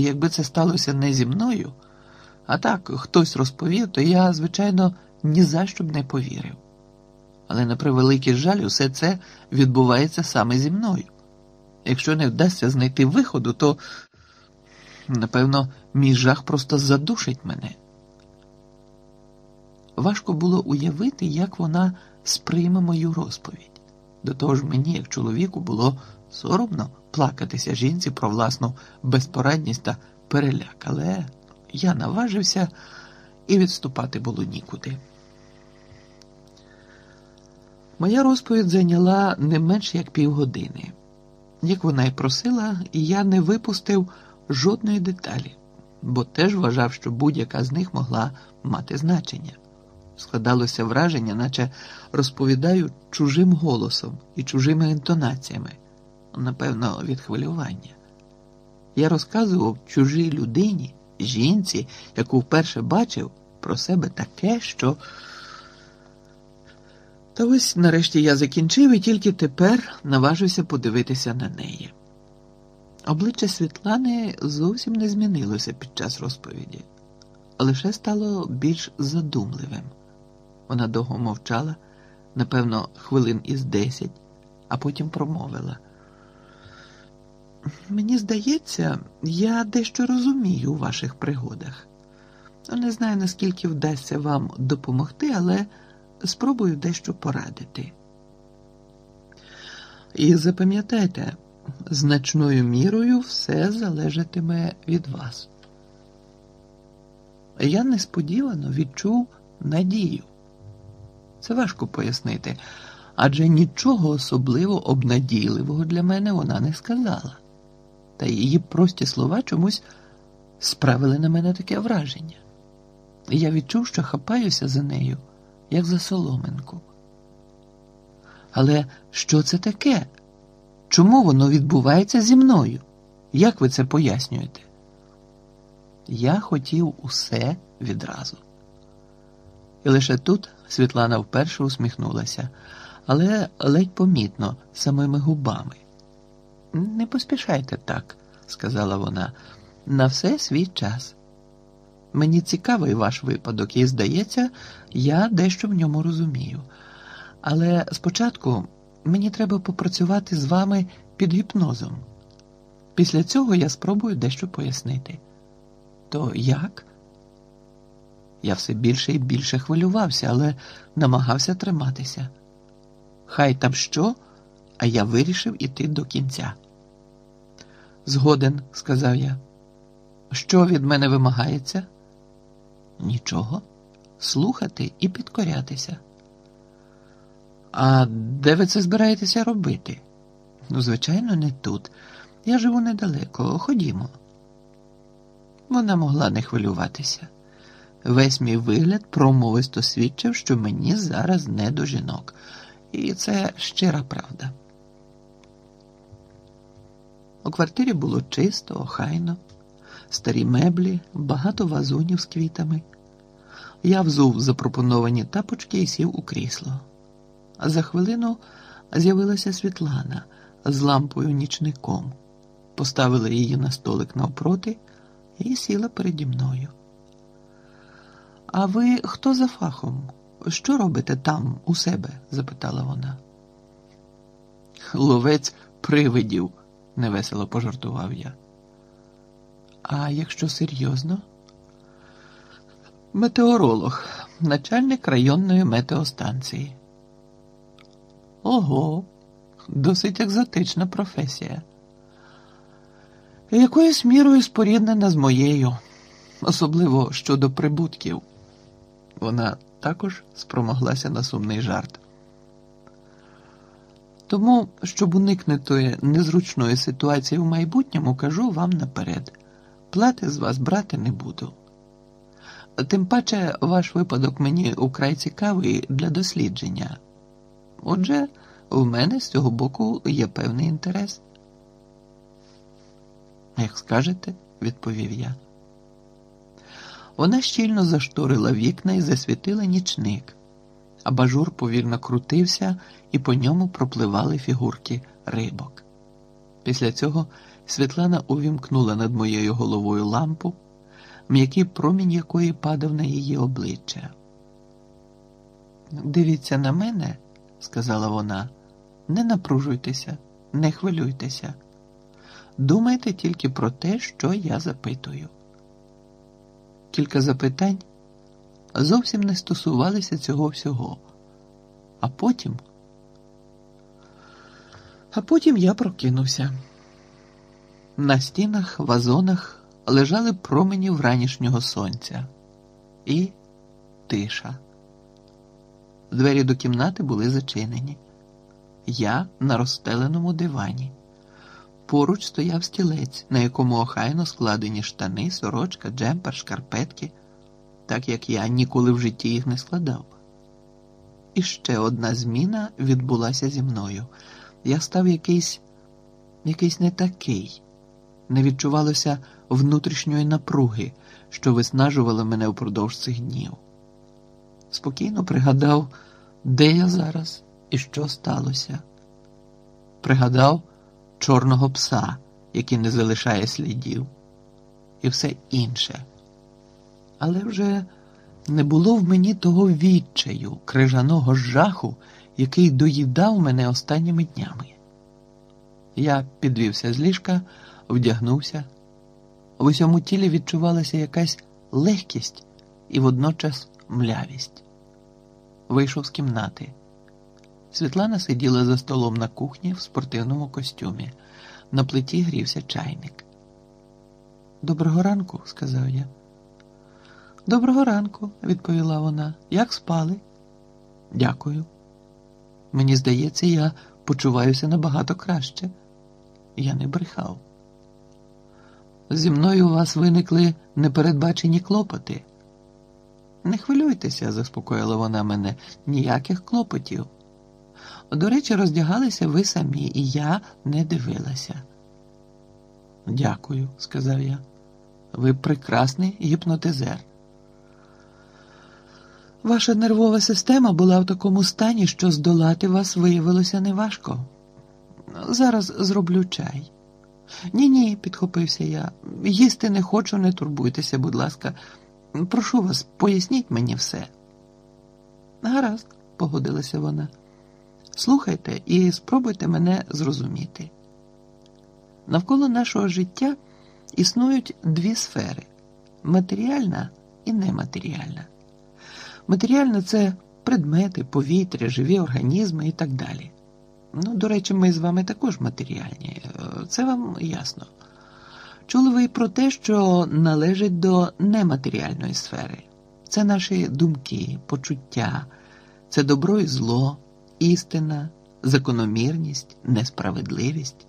Якби це сталося не зі мною, а так хтось розповів, то я, звичайно, ні за що б не повірив. Але на превеликий жаль, усе це відбувається саме зі мною. Якщо не вдасться знайти виходу, то, напевно, мій жах просто задушить мене. Важко було уявити, як вона сприйме мою розповідь. До того ж, мені, як чоловіку, було соромно плакатися жінці про власну безпорадність та переляк, але я наважився і відступати було нікуди. Моя розповідь зайняла не менш як півгодини. Як вона й просила, я не випустив жодної деталі, бо теж вважав, що будь-яка з них могла мати значення. Складалося враження, наче розповідаю чужим голосом і чужими інтонаціями, напевно, від хвилювання. Я розказував чужій людині, жінці, яку вперше бачив, про себе таке, що. Та ось нарешті я закінчив і тільки тепер наважився подивитися на неї. Обличчя Світлани зовсім не змінилося під час розповіді, лише стало більш задумливим. Вона довго мовчала, напевно, хвилин із десять, а потім промовила. Мені здається, я дещо розумію у ваших пригодах. Не знаю, наскільки вдасться вам допомогти, але спробую дещо порадити. І запам'ятайте, значною мірою все залежатиме від вас. Я несподівано відчув надію. Це важко пояснити, адже нічого особливо обнадійливого для мене вона не сказала, та її прості слова чомусь справили на мене таке враження. Я відчув, що хапаюся за нею, як за соломинку. Але що це таке? Чому воно відбувається зі мною? Як ви це пояснюєте? Я хотів усе відразу. І лише тут Світлана вперше усміхнулася, але ледь помітно, самими губами. Не поспішайте так, сказала вона, на все свій час. Мені цікавий ваш випадок, і, здається, я дещо в ньому розумію. Але спочатку мені треба попрацювати з вами під гіпнозом. Після цього я спробую дещо пояснити. То як? Я все більше і більше хвилювався, але намагався триматися. Хай там що, а я вирішив іти до кінця. Згоден, сказав я. Що від мене вимагається? Нічого. Слухати і підкорятися. А де ви це збираєтеся робити? Ну, звичайно, не тут. Я живу недалеко. Ходімо. Вона могла не хвилюватися. Весь мій вигляд промовисто свідчив, що мені зараз не до жінок. І це щира правда. У квартирі було чисто, охайно, старі меблі, багато вазонів з квітами. Я взув запропоновані тапочки і сів у крісло. За хвилину з'явилася Світлана з лампою нічником, поставила її на столик навпроти і сіла переді мною. А ви хто за фахом? Що робите там, у себе? запитала вона. Ловець привидів, невесело пожартував я. А якщо серйозно? Метеоролог, начальник районної метеостанції. Ого, досить екзотична професія. Якоюсь мірою споріднена з моєю, особливо щодо прибутків. Вона також спромоглася на сумний жарт. Тому, щоб уникнути незручної ситуації в майбутньому, кажу вам наперед, плати з вас брати не буду. Тим паче ваш випадок мені украй цікавий для дослідження. Отже, в мене з цього боку є певний інтерес. Як скажете, відповів я. Вона щільно зашторила вікна і засвітила нічник, а бажур повільно крутився, і по ньому пропливали фігурки рибок. Після цього Світлана увімкнула над моєю головою лампу, м'який промінь якої падав на її обличчя. Дивіться на мене, сказала вона, не напружуйтеся, не хвилюйтеся. Думайте тільки про те, що я запитую. Кілька запитань зовсім не стосувалися цього всього. А потім. А потім я прокинувся. На стінах, вазонах лежали промені вранішнього сонця і тиша. Двері до кімнати були зачинені. Я на розстеленому дивані. Поруч стояв стілець, на якому охайно складені штани, сорочка, джемпер, шкарпетки, так як я ніколи в житті їх не складав. І ще одна зміна відбулася зі мною. Я став якийсь, якийсь не такий. Не відчувалося внутрішньої напруги, що виснажувала мене впродовж цих днів. Спокійно пригадав, де я зараз і що сталося. Пригадав чорного пса, який не залишає слідів, і все інше. Але вже не було в мені того відчаю, крижаного жаху, який доїдав мене останніми днями. Я підвівся з ліжка, вдягнувся. В усьому тілі відчувалася якась легкість і водночас млявість. Вийшов з кімнати. Світлана сиділа за столом на кухні в спортивному костюмі. На плиті грівся чайник. Доброго ранку, сказав я. Доброго ранку, відповіла вона. Як спали? Дякую. Мені здається, я почуваюся набагато краще. Я не брехав. Зі мною у вас виникли непередбачені клопоти. Не хвилюйтеся, заспокоїла вона мене, ніяких клопотів. До речі, роздягалися ви самі, і я не дивилася. Дякую, сказав я. Ви прекрасний гіпнотизер. Ваша нервова система була в такому стані, що здолати вас виявилося неважко. Зараз зроблю чай. Ні, ні, підхопився я. Їсти не хочу, не турбуйтеся, будь ласка. Прошу вас, поясніть мені все. Гаразд, погодилася вона. Слухайте і спробуйте мене зрозуміти. Навколо нашого життя існують дві сфери матеріальна і нематеріальна. Матеріальна це предмети, повітря, живі організми і так далі. Ну, до речі, ми з вами також матеріальні, це вам ясно. Чули ви про те, що належить до нематеріальної сфери. Це наші думки, почуття, це добро і зло, істина, закономірність, несправедливість.